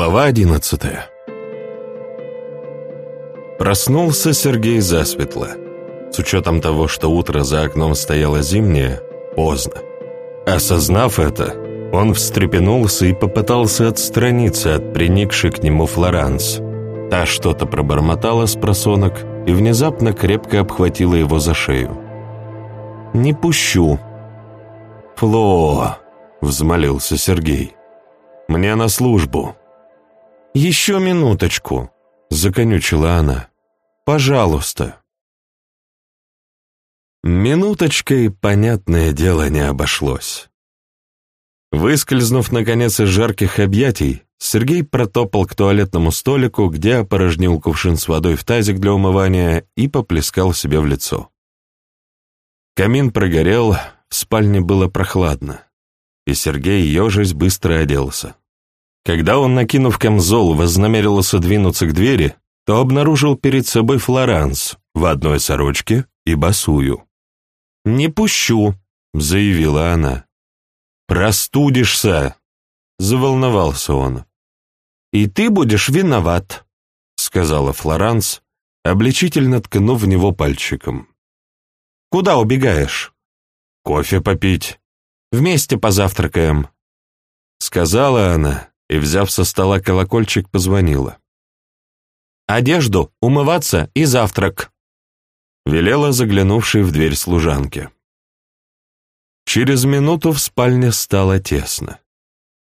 Глава одиннадцатая Проснулся Сергей засветло. С учетом того, что утро за окном стояло зимнее, поздно. Осознав это, он встрепенулся и попытался отстраниться от приникшей к нему Флоранс. Та что-то пробормотала с просонок и внезапно крепко обхватила его за шею. «Не пущу». «Фло!» — взмолился Сергей. «Мне на службу». «Еще минуточку», — законючила она. «Пожалуйста». Минуточкой, понятное дело, не обошлось. Выскользнув, наконец, из жарких объятий, Сергей протопал к туалетному столику, где опорожнил кувшин с водой в тазик для умывания и поплескал себе в лицо. Камин прогорел, в спальне было прохладно, и Сергей, ежась, быстро оделся. Когда он, накинув камзол, вознамерился двинуться к двери, то обнаружил перед собой Флоранс в одной сорочке и босую. «Не пущу», — заявила она. «Простудишься», — заволновался он. «И ты будешь виноват», — сказала Флоранс, обличительно ткнув в него пальчиком. «Куда убегаешь?» «Кофе попить. Вместе позавтракаем», — сказала она и, взяв со стола колокольчик, позвонила. «Одежду, умываться и завтрак», — велела заглянувшей в дверь служанке. Через минуту в спальне стало тесно.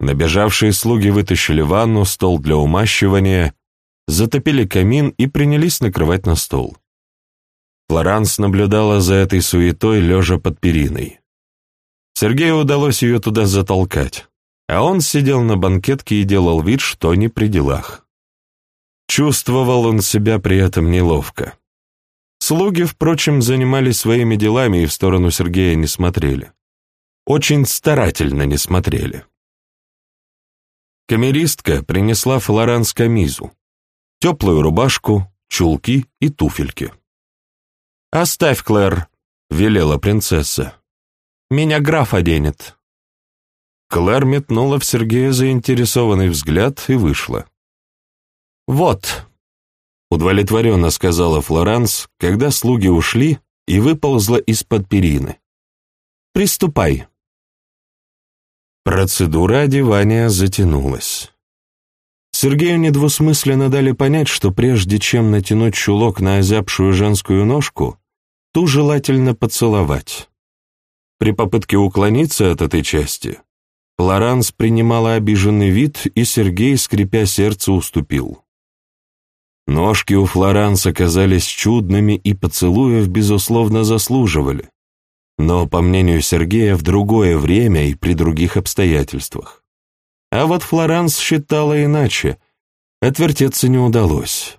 Набежавшие слуги вытащили ванну, стол для умащивания, затопили камин и принялись накрывать на стол. Флоранс наблюдала за этой суетой, лежа под периной. Сергею удалось ее туда затолкать а он сидел на банкетке и делал вид, что не при делах. Чувствовал он себя при этом неловко. Слуги, впрочем, занимались своими делами и в сторону Сергея не смотрели. Очень старательно не смотрели. Камеристка принесла Флоранс камизу, теплую рубашку, чулки и туфельки. «Оставь, Клэр», — велела принцесса. «Меня граф оденет». Клэр метнула в Сергея заинтересованный взгляд и вышла. «Вот», — удовлетворенно сказала Флоранс, когда слуги ушли и выползла из-под перины. «Приступай». Процедура одевания затянулась. Сергею недвусмысленно дали понять, что прежде чем натянуть чулок на озябшую женскую ножку, ту желательно поцеловать. При попытке уклониться от этой части Лоранс принимала обиженный вид, и Сергей, скрипя сердце, уступил. Ножки у Флоранс оказались чудными и поцелуев, безусловно, заслуживали, но, по мнению Сергея, в другое время и при других обстоятельствах. А вот Флоранс считала иначе, отвертеться не удалось.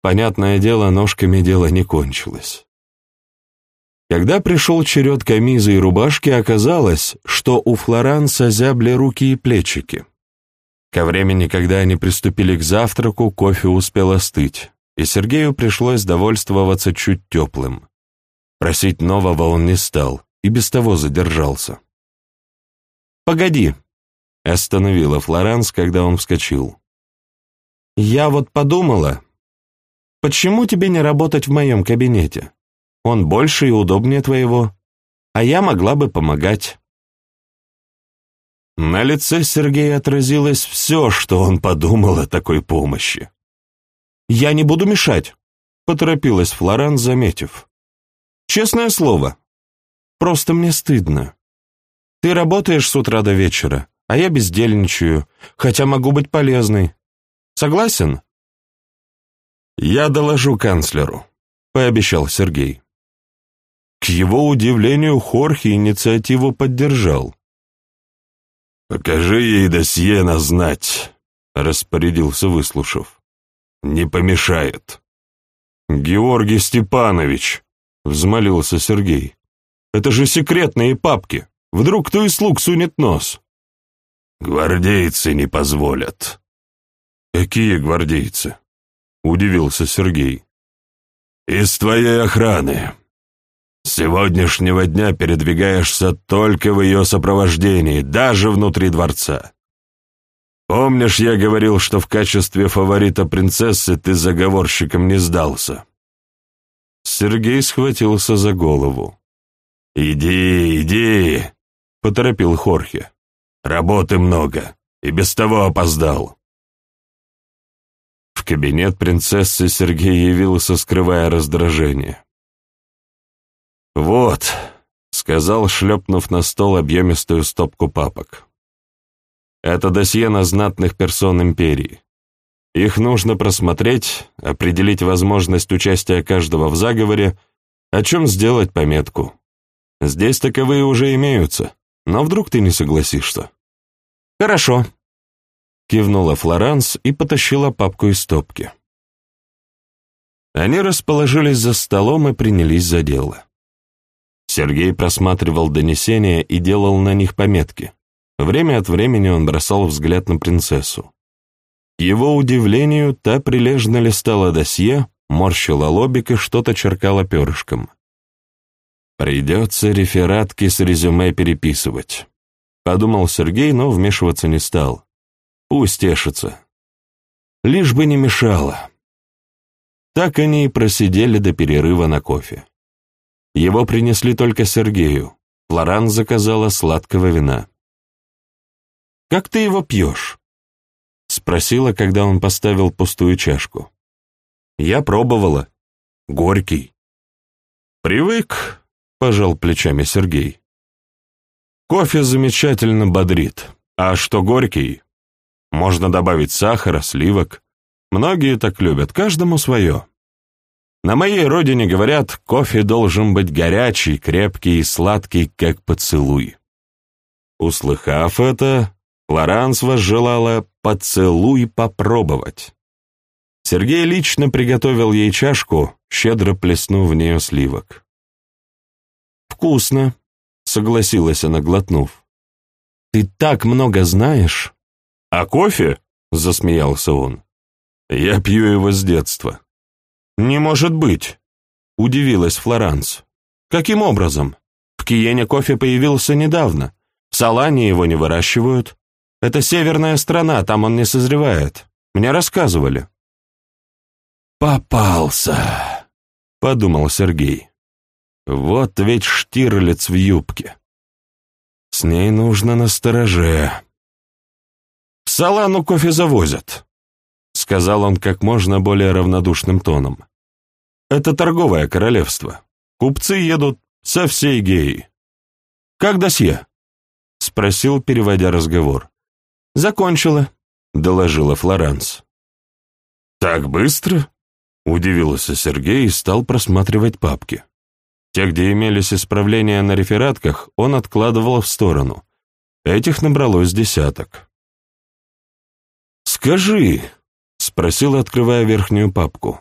Понятное дело, ножками дело не кончилось. Когда пришел черед камизы и рубашки, оказалось, что у Флоранса зябли руки и плечики. Ко времени, когда они приступили к завтраку, кофе успел остыть, и Сергею пришлось довольствоваться чуть теплым. Просить нового он не стал, и без того задержался. «Погоди», — остановила Флоранс, когда он вскочил. «Я вот подумала, почему тебе не работать в моем кабинете? Он больше и удобнее твоего, а я могла бы помогать». На лице Сергея отразилось все, что он подумал о такой помощи. «Я не буду мешать», — поторопилась Флоран, заметив. «Честное слово, просто мне стыдно. Ты работаешь с утра до вечера, а я бездельничаю, хотя могу быть полезной. Согласен?» «Я доложу канцлеру», — пообещал Сергей. К его удивлению, Хорхе инициативу поддержал. «Покажи ей досье на знать», — распорядился, выслушав. «Не помешает». «Георгий Степанович», — взмолился Сергей, — «это же секретные папки. Вдруг кто из слуг сунет нос?» «Гвардейцы не позволят». «Какие гвардейцы?» — удивился Сергей. «Из твоей охраны. С сегодняшнего дня передвигаешься только в ее сопровождении, даже внутри дворца. Помнишь, я говорил, что в качестве фаворита принцессы ты заговорщиком не сдался?» Сергей схватился за голову. «Иди, иди!» — поторопил Хорхе. «Работы много, и без того опоздал». В кабинет принцессы Сергей явился, скрывая раздражение. «Вот», — сказал, шлепнув на стол объемистую стопку папок. «Это досье на знатных персон империи. Их нужно просмотреть, определить возможность участия каждого в заговоре, о чем сделать пометку. Здесь таковые уже имеются, но вдруг ты не согласишься». «Хорошо», — кивнула Флоранс и потащила папку из стопки. Они расположились за столом и принялись за дело. Сергей просматривал донесения и делал на них пометки. Время от времени он бросал взгляд на принцессу. К его удивлению, та прилежно листала досье, морщила лобик и что-то черкала перышком. «Придется рефератки с резюме переписывать», — подумал Сергей, но вмешиваться не стал. «Пусть тешится. Лишь бы не мешало». Так они и просидели до перерыва на кофе. Его принесли только Сергею. Флоран заказала сладкого вина. «Как ты его пьешь?» — спросила, когда он поставил пустую чашку. «Я пробовала. Горький». «Привык», — пожал плечами Сергей. «Кофе замечательно бодрит. А что горький? Можно добавить сахара, сливок. Многие так любят, каждому свое». На моей родине говорят, кофе должен быть горячий, крепкий и сладкий, как поцелуй. Услыхав это, Флоранс возжелала поцелуй попробовать. Сергей лично приготовил ей чашку, щедро плеснув в нее сливок. «Вкусно», — согласилась она, глотнув. «Ты так много знаешь». «А кофе?» — засмеялся он. «Я пью его с детства». «Не может быть!» — удивилась Флоранс. «Каким образом? В Киене кофе появился недавно. В Салане его не выращивают. Это северная страна, там он не созревает. Мне рассказывали». «Попался!» — подумал Сергей. «Вот ведь Штирлиц в юбке. С ней нужно настороже». «В Салану кофе завозят», — сказал он как можно более равнодушным тоном. «Это торговое королевство. Купцы едут со всей геи». «Как досье?» — спросил, переводя разговор. «Закончила», — доложила Флоранс. «Так быстро?» — удивился Сергей и стал просматривать папки. Те, где имелись исправления на рефератках, он откладывал в сторону. Этих набралось десяток. «Скажи», — спросил, открывая верхнюю папку.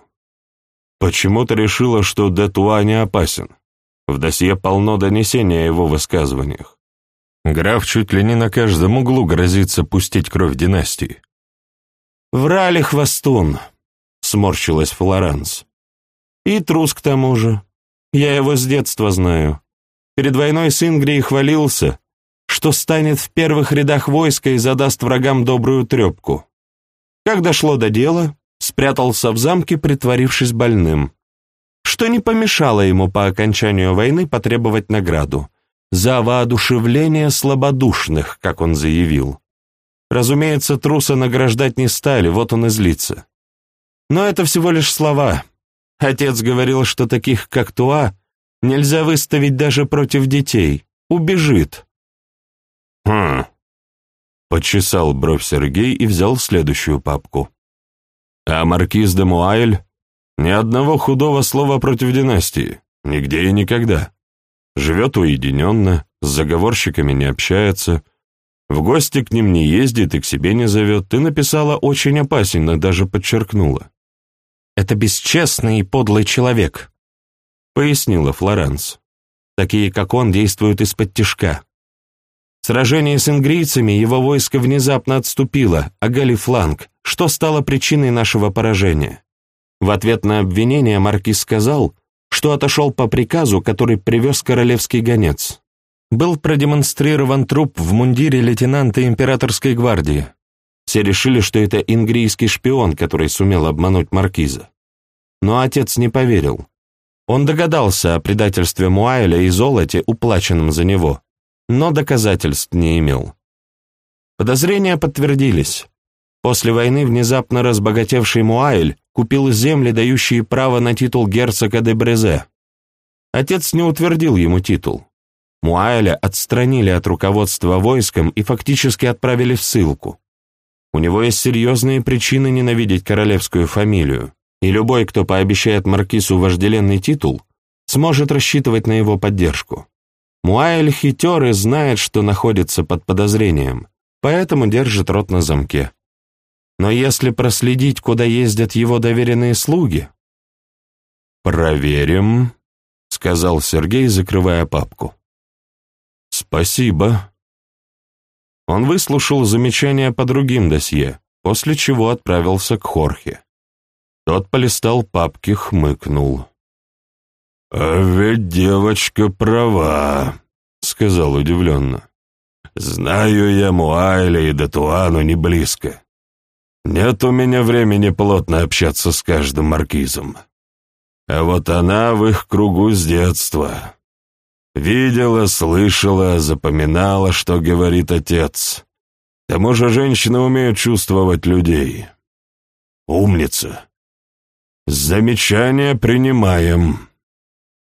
«Почему ты решила, что Детуа не опасен? В досье полно донесений о его высказываниях. Граф чуть ли не на каждом углу грозится пустить кровь династии». «Врали хвостун», — сморщилась Флоранс. «И трус к тому же. Я его с детства знаю. Перед войной с Ингрией хвалился, что станет в первых рядах войска и задаст врагам добрую трепку. Как дошло до дела, спрятался в замке, притворившись больным, что не помешало ему по окончанию войны потребовать награду за воодушевление слабодушных, как он заявил. Разумеется, труса награждать не стали, вот он и злится. Но это всего лишь слова. Отец говорил, что таких, как Туа, нельзя выставить даже против детей. Убежит. Хм, Почесал бровь Сергей и взял следующую папку. А маркиз де Муайль? Ни одного худого слова против династии. Нигде и никогда. Живет уединенно, с заговорщиками не общается, в гости к ним не ездит и к себе не зовет. Ты написала очень опасен, даже подчеркнула. «Это бесчестный и подлый человек», — пояснила Флоранс. «Такие, как он, действуют из-под тишка. В сражении с ингрийцами его войско внезапно отступило, огали фланг, что стало причиной нашего поражения. В ответ на обвинение маркиз сказал, что отошел по приказу, который привез королевский гонец. Был продемонстрирован труп в мундире лейтенанта императорской гвардии. Все решили, что это ингрийский шпион, который сумел обмануть маркиза. Но отец не поверил. Он догадался о предательстве Муайля и золоте, уплаченном за него, но доказательств не имел. Подозрения подтвердились. После войны внезапно разбогатевший Муайль купил земли, дающие право на титул герцога де Брезе. Отец не утвердил ему титул. Муайля отстранили от руководства войском и фактически отправили в ссылку. У него есть серьезные причины ненавидеть королевскую фамилию, и любой, кто пообещает маркизу вожделенный титул, сможет рассчитывать на его поддержку. Муайль хитер и знает, что находится под подозрением, поэтому держит рот на замке. Но если проследить, куда ездят его доверенные слуги... «Проверим», — сказал Сергей, закрывая папку. «Спасибо». Он выслушал замечания по другим досье, после чего отправился к Хорхе. Тот полистал папки, хмыкнул. «А ведь девочка права», — сказал удивленно. «Знаю я Муайля и Датуану не близко. Нет у меня времени плотно общаться с каждым маркизом. А вот она в их кругу с детства. Видела, слышала, запоминала, что говорит отец. К тому же женщины умеют чувствовать людей. Умница. Замечания принимаем.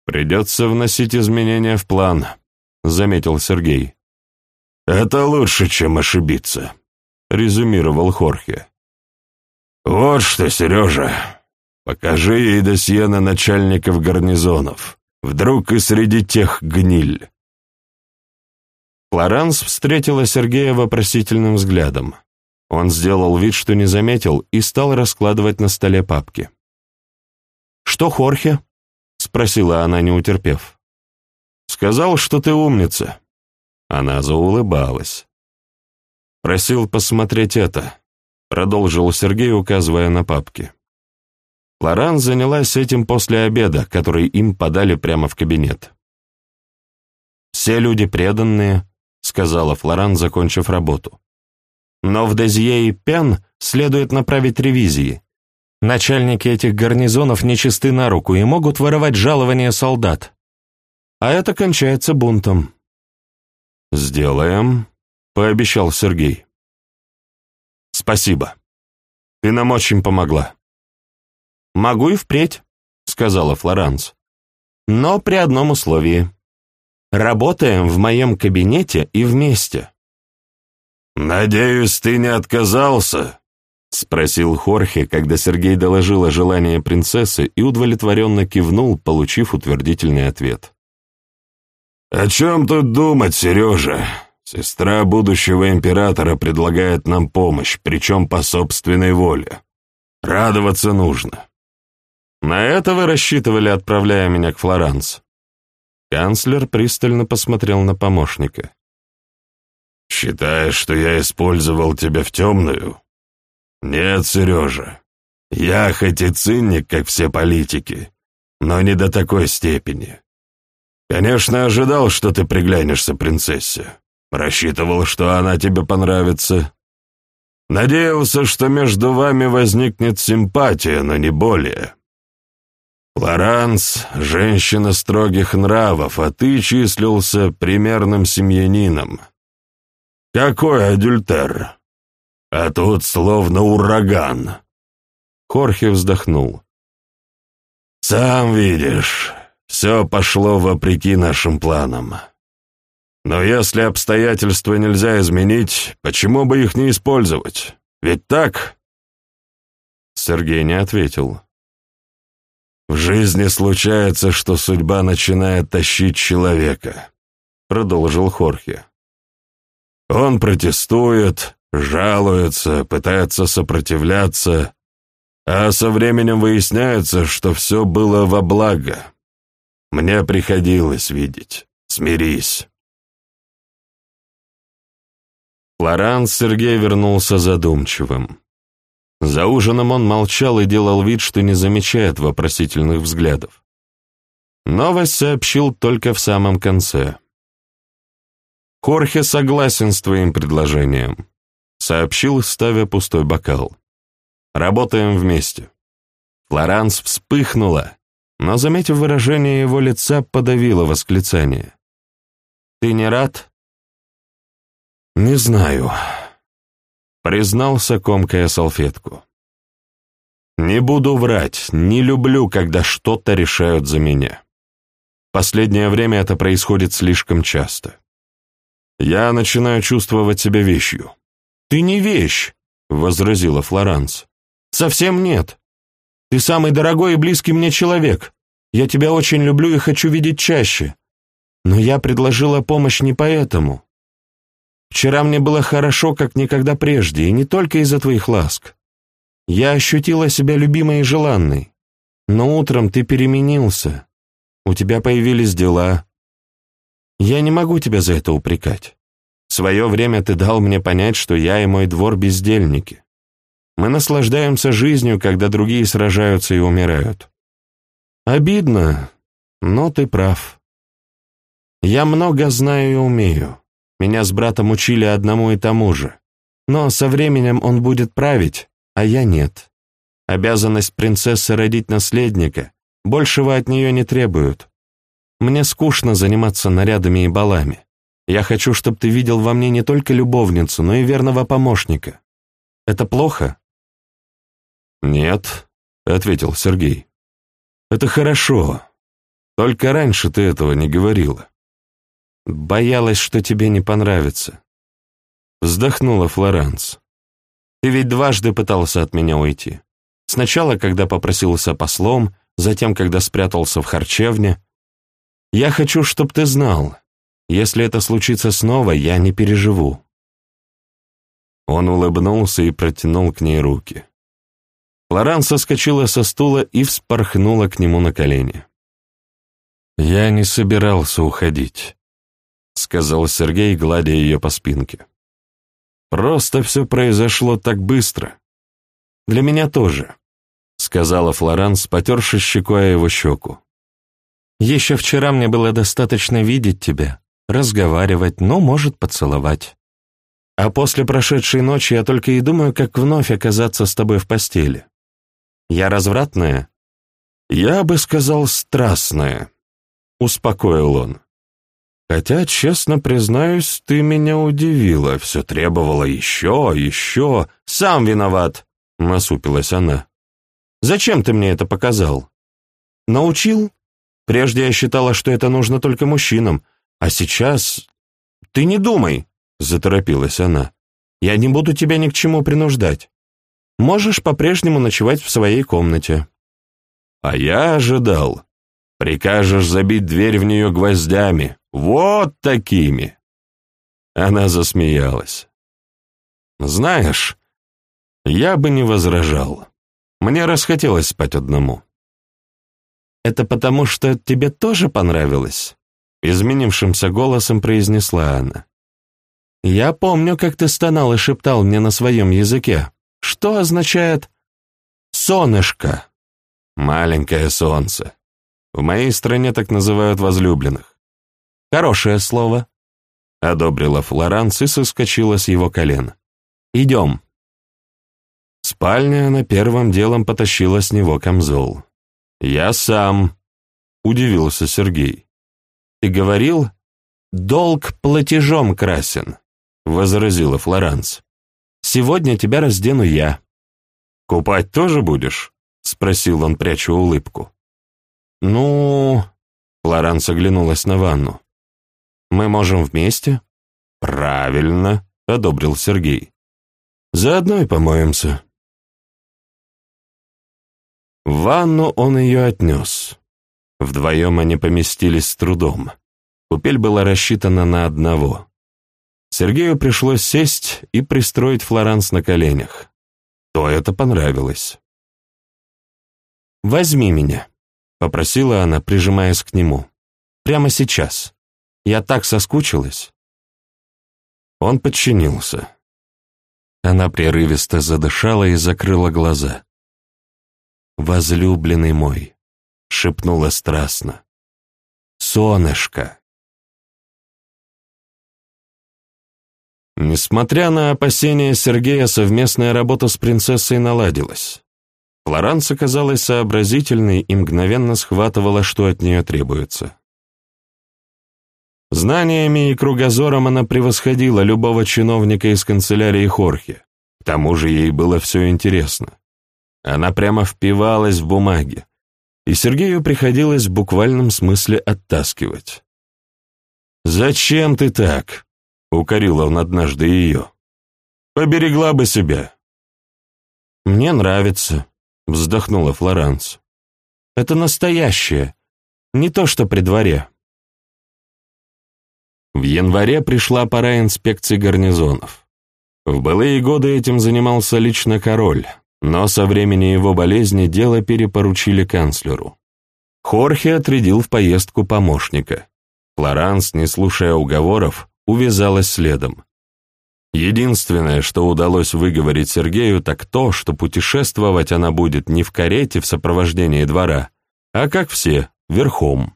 Придется вносить изменения в план, заметил Сергей. Это лучше, чем ошибиться, резюмировал Хорхе. «Вот что, Сережа, покажи ей досье на начальников гарнизонов. Вдруг и среди тех гниль». Флоранс встретила Сергея вопросительным взглядом. Он сделал вид, что не заметил, и стал раскладывать на столе папки. «Что Хорхе?» — спросила она, не утерпев. «Сказал, что ты умница». Она заулыбалась. «Просил посмотреть это», продолжил Сергей, указывая на папки. Лоран занялась этим после обеда, который им подали прямо в кабинет. «Все люди преданные», — сказала Флоран, закончив работу. «Но в Дезье и Пен следует направить ревизии. Начальники этих гарнизонов нечисты на руку и могут воровать жалования солдат. А это кончается бунтом». «Сделаем», — пообещал Сергей. «Спасибо. Ты нам очень помогла». «Могу и впредь», — сказала Флоранс. «Но при одном условии. Работаем в моем кабинете и вместе». «Надеюсь, ты не отказался?» — спросил Хорхе, когда Сергей доложил о желании принцессы и удовлетворенно кивнул, получив утвердительный ответ. «О чем тут думать, Сережа? Сестра будущего императора предлагает нам помощь, причем по собственной воле. Радоваться нужно. На это вы рассчитывали, отправляя меня к Флоранс. Канцлер пристально посмотрел на помощника. «Считаешь, что я использовал тебя в темную?» «Нет, Сережа. Я хоть и циник, как все политики, но не до такой степени. Конечно, ожидал, что ты приглянешься принцессе. Рассчитывал, что она тебе понравится. Надеялся, что между вами возникнет симпатия, но не более. Флоранс — женщина строгих нравов, а ты числился примерным семьянином. Какой адюльтер? А тут словно ураган. Хорхе вздохнул. Сам видишь, все пошло вопреки нашим планам. Но если обстоятельства нельзя изменить, почему бы их не использовать? Ведь так?» Сергей не ответил. «В жизни случается, что судьба начинает тащить человека», — продолжил Хорхе. «Он протестует, жалуется, пытается сопротивляться, а со временем выясняется, что все было во благо. Мне приходилось видеть. Смирись». Флоранс Сергей вернулся задумчивым. За ужином он молчал и делал вид, что не замечает вопросительных взглядов. Новость сообщил только в самом конце. Хорхе согласен с твоим предложением. сообщил, ставя пустой бокал. «Работаем вместе». Флоранс вспыхнула, но, заметив выражение его лица, подавила восклицание. «Ты не рад?» «Не знаю», — признался, комкая салфетку. «Не буду врать, не люблю, когда что-то решают за меня. Последнее время это происходит слишком часто. Я начинаю чувствовать себя вещью». «Ты не вещь», — возразила Флоранс. «Совсем нет. Ты самый дорогой и близкий мне человек. Я тебя очень люблю и хочу видеть чаще. Но я предложила помощь не поэтому. Вчера мне было хорошо, как никогда прежде, и не только из-за твоих ласк. Я ощутила себя любимой и желанной. Но утром ты переменился. У тебя появились дела. Я не могу тебя за это упрекать. В свое время ты дал мне понять, что я и мой двор бездельники. Мы наслаждаемся жизнью, когда другие сражаются и умирают. Обидно, но ты прав. Я много знаю и умею. Меня с братом учили одному и тому же. Но со временем он будет править, а я нет. Обязанность принцессы родить наследника, большего от нее не требуют. Мне скучно заниматься нарядами и балами. Я хочу, чтобы ты видел во мне не только любовницу, но и верного помощника. Это плохо? «Нет», — ответил Сергей. «Это хорошо. Только раньше ты этого не говорила». «Боялась, что тебе не понравится». Вздохнула Флоранс. «Ты ведь дважды пытался от меня уйти. Сначала, когда попросился послом, затем, когда спрятался в харчевне. Я хочу, чтобы ты знал, если это случится снова, я не переживу». Он улыбнулся и протянул к ней руки. Флоран соскочила со стула и вспорхнула к нему на колени. «Я не собирался уходить», — сказал Сергей, гладя ее по спинке. «Просто все произошло так быстро. Для меня тоже», — сказала Флоранс, потерши щекой его щеку. «Еще вчера мне было достаточно видеть тебя, разговаривать, но, может, поцеловать. А после прошедшей ночи я только и думаю, как вновь оказаться с тобой в постели. Я развратная? Я бы сказал, страстная, успокоил он. Хотя, честно признаюсь, ты меня удивила, все требовала еще, еще. Сам виноват, насупилась она. Зачем ты мне это показал? Научил? Прежде я считала, что это нужно только мужчинам, а сейчас... Ты не думай, заторопилась она. Я не буду тебя ни к чему принуждать. Можешь по-прежнему ночевать в своей комнате». «А я ожидал. Прикажешь забить дверь в нее гвоздями. Вот такими!» Она засмеялась. «Знаешь, я бы не возражал. Мне расхотелось спать одному». «Это потому, что тебе тоже понравилось?» Изменившимся голосом произнесла она. «Я помню, как ты стонал и шептал мне на своем языке что означает «сонышко», «маленькое солнце». В моей стране так называют возлюбленных. Хорошее слово, — одобрила Флоранс и соскочила с его колен. «Идем». В спальне она первым делом потащила с него камзол. «Я сам», — удивился Сергей. «Ты говорил, долг платежом красен», — возразила Флоранс. Сегодня тебя раздену я». «Купать тоже будешь?» — спросил он, пряча улыбку. «Ну...» — Флоранс оглянулась на ванну. «Мы можем вместе?» «Правильно», — одобрил Сергей. «Заодно и помоемся». В ванну он ее отнес. Вдвоем они поместились с трудом. Купель была рассчитана на одного. Сергею пришлось сесть и пристроить Флоранс на коленях. То это понравилось. «Возьми меня», — попросила она, прижимаясь к нему. «Прямо сейчас. Я так соскучилась». Он подчинился. Она прерывисто задышала и закрыла глаза. «Возлюбленный мой», — шепнула страстно. «Сонышко». Несмотря на опасения Сергея, совместная работа с принцессой наладилась. Флоранс оказалась сообразительной и мгновенно схватывала, что от нее требуется. Знаниями и кругозором она превосходила любого чиновника из канцелярии Хорхе. К тому же ей было все интересно. Она прямо впивалась в бумаги, и Сергею приходилось в буквальном смысле оттаскивать. «Зачем ты так?» — укорил он однажды ее. «Поберегла бы себя». «Мне нравится», — вздохнула Флоранс. «Это настоящее, не то что при дворе». В январе пришла пора инспекции гарнизонов. В былые годы этим занимался лично король, но со времени его болезни дело перепоручили канцлеру. Хорхе отрядил в поездку помощника. Флоранс, не слушая уговоров, увязалась следом. Единственное, что удалось выговорить Сергею, так то, что путешествовать она будет не в карете в сопровождении двора, а как все, верхом.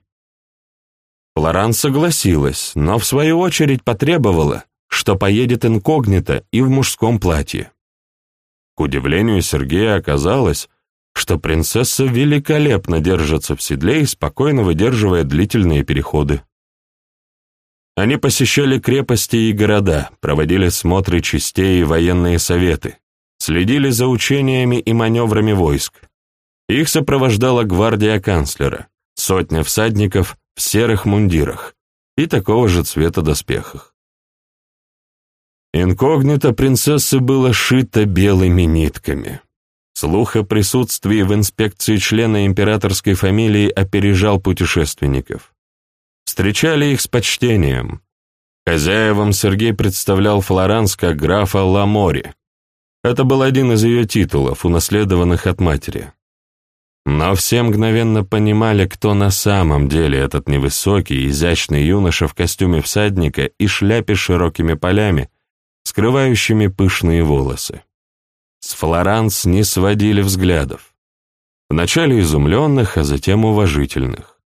Флоран согласилась, но в свою очередь потребовала, что поедет инкогнито и в мужском платье. К удивлению Сергея оказалось, что принцесса великолепно держится в седле и спокойно выдерживая длительные переходы. Они посещали крепости и города, проводили смотры частей и военные советы, следили за учениями и маневрами войск. Их сопровождала гвардия канцлера, сотня всадников в серых мундирах и такого же цвета доспехах. Инкогнито принцессы было шито белыми нитками. Слух о присутствии в инспекции члена императорской фамилии опережал путешественников. Встречали их с почтением. Хозяевам Сергей представлял Флоранс как графа Ламори. Это был один из ее титулов, унаследованных от матери. Но все мгновенно понимали, кто на самом деле этот невысокий, изящный юноша в костюме всадника и шляпе с широкими полями, скрывающими пышные волосы. С Флоранс не сводили взглядов. Вначале изумленных, а затем уважительных.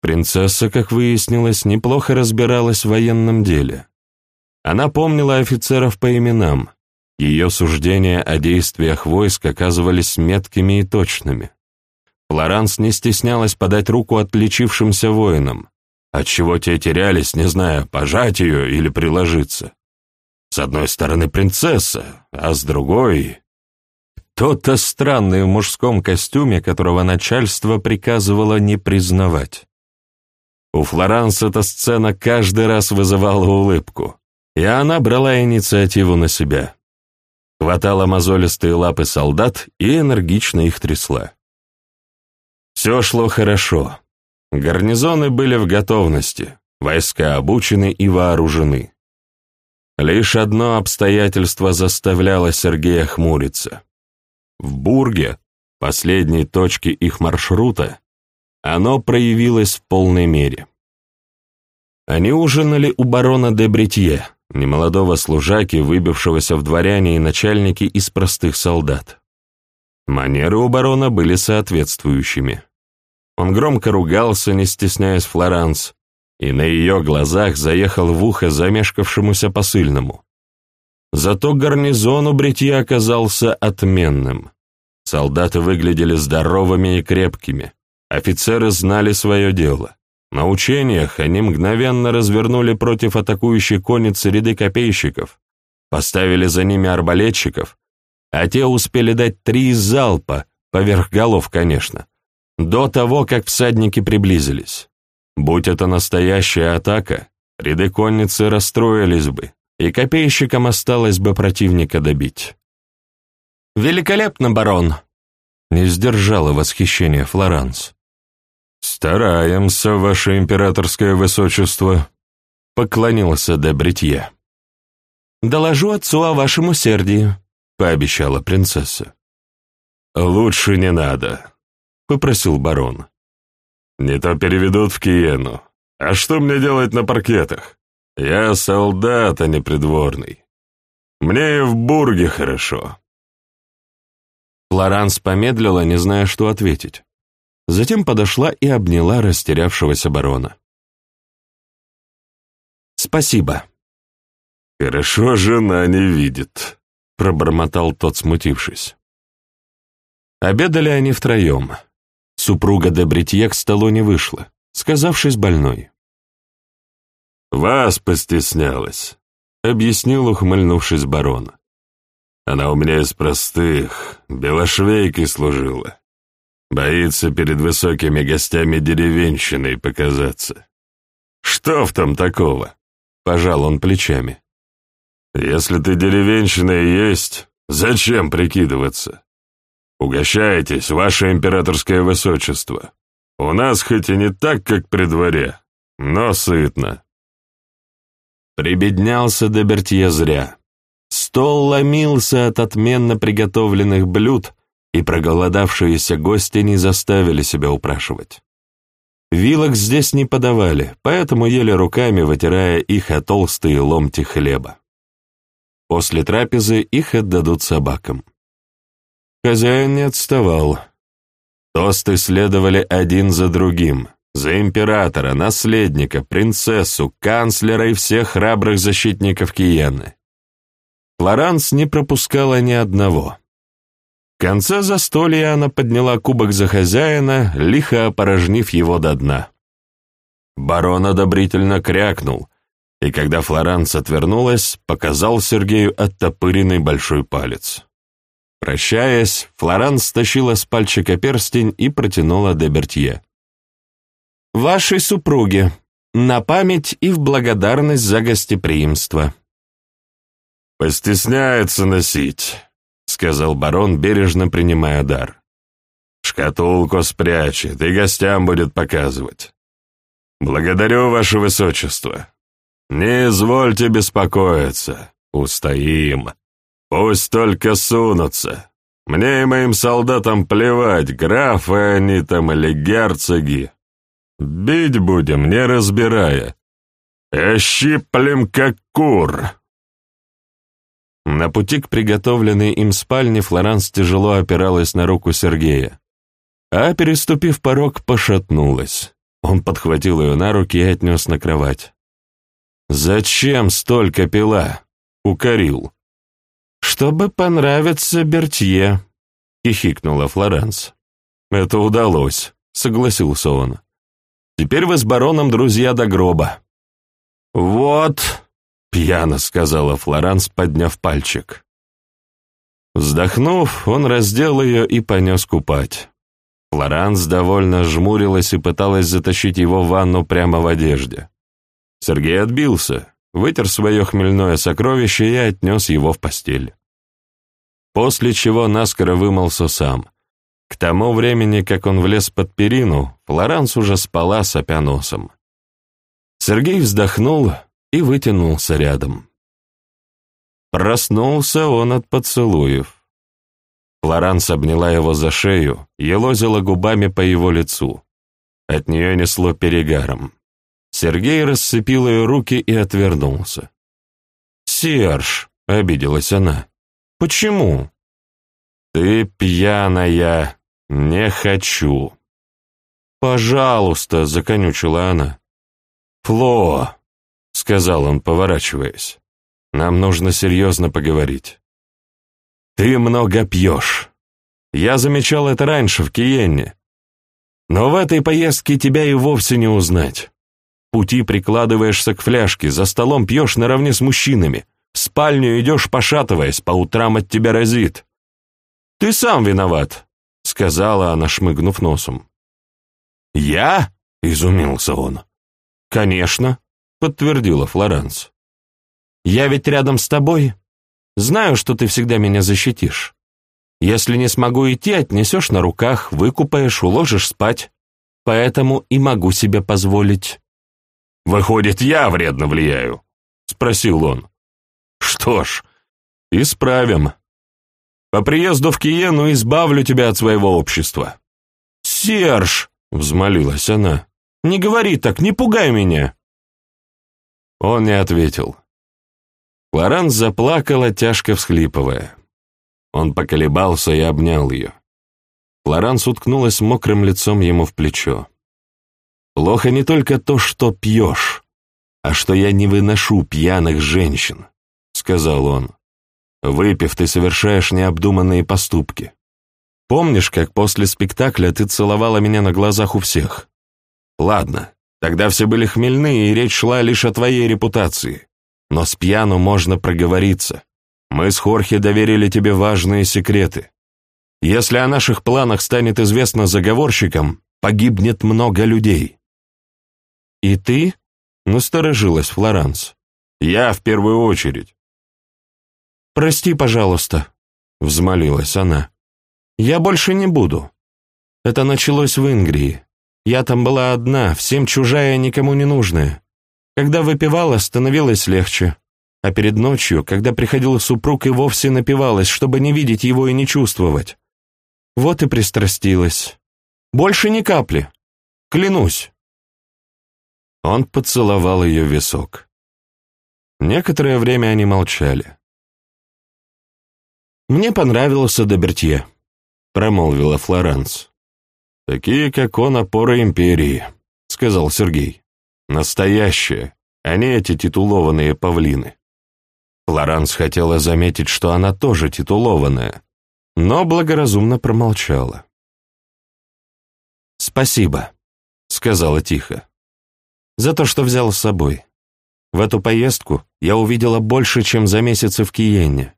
Принцесса, как выяснилось, неплохо разбиралась в военном деле. Она помнила офицеров по именам, ее суждения о действиях войск оказывались меткими и точными. Флоранс не стеснялась подать руку отличившимся воинам, отчего те терялись, не зная, пожать ее или приложиться. С одной стороны принцесса, а с другой... Тот-то странный в мужском костюме, которого начальство приказывало не признавать. У Флоранс эта сцена каждый раз вызывала улыбку, и она брала инициативу на себя. Хватала мозолистые лапы солдат и энергично их трясла. Все шло хорошо. Гарнизоны были в готовности, войска обучены и вооружены. Лишь одно обстоятельство заставляло Сергея хмуриться. В Бурге, последней точке их маршрута, оно проявилось в полной мере. Они ужинали у барона де Бретье, немолодого служаки, выбившегося в дворяне и начальники из простых солдат. Манеры у барона были соответствующими. Он громко ругался, не стесняясь Флоранс, и на ее глазах заехал в ухо замешкавшемуся посыльному. Зато гарнизон у бритья оказался отменным. Солдаты выглядели здоровыми и крепкими, офицеры знали свое дело. На учениях они мгновенно развернули против атакующей конницы ряды копейщиков, поставили за ними арбалетчиков, а те успели дать три залпа, поверх голов, конечно, до того, как всадники приблизились. Будь это настоящая атака, ряды конницы расстроились бы, и копейщикам осталось бы противника добить. «Великолепно, барон!» — не сдержала восхищение Флоранс. «Стараемся, ваше императорское высочество», — поклонился де Бретье. «Доложу отцу о вашем усердии», — пообещала принцесса. «Лучше не надо», — попросил барон. «Не то переведут в Киену. А что мне делать на паркетах? Я солдат, а не придворный. Мне и в Бурге хорошо». Флоранс помедлила, не зная, что ответить. Затем подошла и обняла растерявшегося барона. «Спасибо», Хорошо жена не видит, пробормотал тот, смутившись. Обедали они втроем. Супруга де Бретье к столу не вышла, сказавшись больной. «Вас постеснялась», — объяснил, ухмыльнувшись барон. «Она у меня из простых, белошвейкой служила. Боится перед высокими гостями деревенщиной показаться. Что в том такого?» — пожал он плечами. «Если ты деревенщина и есть, зачем прикидываться? Угощайтесь, ваше императорское высочество. У нас хоть и не так, как при дворе, но сытно». Прибеднялся до Бертье зря. Стол ломился от отменно приготовленных блюд, и проголодавшиеся гости не заставили себя упрашивать. Вилок здесь не подавали, поэтому ели руками, вытирая их о толстые ломти хлеба. После трапезы их отдадут собакам. Хозяин не отставал. Тосты следовали один за другим. За императора, наследника, принцессу, канцлера и всех храбрых защитников Киены. Флоранс не пропускала ни одного. В конце застолья она подняла кубок за хозяина, лихо опорожнив его до дна. Барон одобрительно крякнул, и когда Флоранс отвернулась, показал Сергею оттопыренный большой палец. Прощаясь, Флоранс стащила с пальчика перстень и протянула де Бертье. «Вашей супруге, на память и в благодарность за гостеприимство». «Постесняется носить», — сказал барон, бережно принимая дар. «Шкатулку спрячет и гостям будет показывать. Благодарю, ваше высочество. Не извольте беспокоиться, устоим. Пусть только сунутся. Мне и моим солдатам плевать, графы они там или герцоги. Бить будем, не разбирая. Ощиплем, как кур». На пути к приготовленной им спальне Флоранс тяжело опиралась на руку Сергея, а, переступив порог, пошатнулась. Он подхватил ее на руки и отнес на кровать. «Зачем столько пила?» — укорил. «Чтобы понравиться Бертье», — хихикнула Флоранс. «Это удалось», — согласился он. «Теперь вы с бароном друзья до гроба». «Вот», Пьяно сказала Флоранс, подняв пальчик. Вздохнув, он раздел ее и понес купать. Флоранс довольно жмурилась и пыталась затащить его в ванну прямо в одежде. Сергей отбился, вытер свое хмельное сокровище и отнес его в постель. После чего наскоро вымылся сам. К тому времени, как он влез под перину, Флоранс уже спала, сопя носом. Сергей вздохнул, и вытянулся рядом. Проснулся он от поцелуев. Флоранс обняла его за шею, елозила губами по его лицу. От нее несло перегаром. Сергей расцепил ее руки и отвернулся. «Серж», — обиделась она, — «почему?» «Ты пьяная, не хочу». «Пожалуйста», — законючила она. «Фло, — сказал он, поворачиваясь. «Нам нужно серьезно поговорить». «Ты много пьешь. Я замечал это раньше, в Киенне. Но в этой поездке тебя и вовсе не узнать. пути прикладываешься к фляжке, за столом пьешь наравне с мужчинами, в спальню идешь, пошатываясь, по утрам от тебя разит. Ты сам виноват», — сказала она, шмыгнув носом. «Я?» — изумился он. «Конечно», — подтвердила Флоранс. «Я ведь рядом с тобой. Знаю, что ты всегда меня защитишь. Если не смогу идти, отнесешь на руках, выкупаешь, уложишь спать. Поэтому и могу себе позволить». «Выходит, я вредно влияю?» — спросил он. «Что ж, исправим. По приезду в Киену избавлю тебя от своего общества». «Серж!» — взмолилась она. «Не говори так, не пугай меня!» Он не ответил. Флоранс заплакала, тяжко всхлипывая. Он поколебался и обнял ее. Флоранс уткнулась мокрым лицом ему в плечо. «Плохо не только то, что пьешь, а что я не выношу пьяных женщин. Сказал он. «Выпив, ты совершаешь необдуманные поступки. Помнишь, как после спектакля ты целовала меня на глазах у всех? Ладно, тогда все были хмельны, и речь шла лишь о твоей репутации. Но с пьяну можно проговориться. Мы с Хорхе доверили тебе важные секреты. Если о наших планах станет известно заговорщикам, погибнет много людей». «И ты?» — насторожилась Флоранс. «Я в первую очередь». «Прости, пожалуйста», — взмолилась она. «Я больше не буду. Это началось в Ингрии. Я там была одна, всем чужая, никому не нужная. Когда выпивала, становилось легче. А перед ночью, когда приходил супруг, и вовсе напивалась, чтобы не видеть его и не чувствовать. Вот и пристрастилась. Больше ни капли. Клянусь. Он поцеловал ее висок. Некоторое время они молчали. «Мне понравился Добертье», — промолвила Флоранс. «Такие, как он, опора империи», — сказал Сергей. «Настоящие, а не эти титулованные павлины». Флоранс хотела заметить, что она тоже титулованная, но благоразумно промолчала. «Спасибо», — сказала тихо, — «за то, что взял с собой. В эту поездку я увидела больше, чем за месяцы в Киене.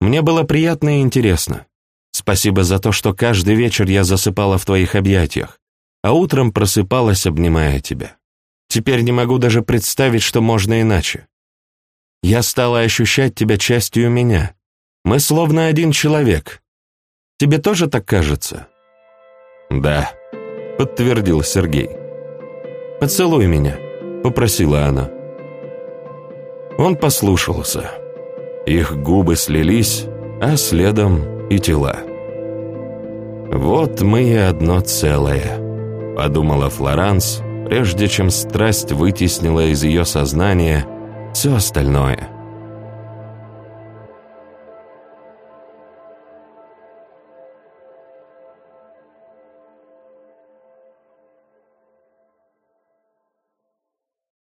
Мне было приятно и интересно. Спасибо за то, что каждый вечер я засыпала в твоих объятиях, а утром просыпалась, обнимая тебя. Теперь не могу даже представить, что можно иначе. Я стала ощущать тебя частью меня. Мы словно один человек. Тебе тоже так кажется?» «Да», — подтвердил Сергей. «Поцелуй меня», — попросила она. Он послушался. Их губы слились, а следом и тела. «Вот мы и одно целое», — подумала Флоранс, прежде чем страсть вытеснила из ее сознания все остальное.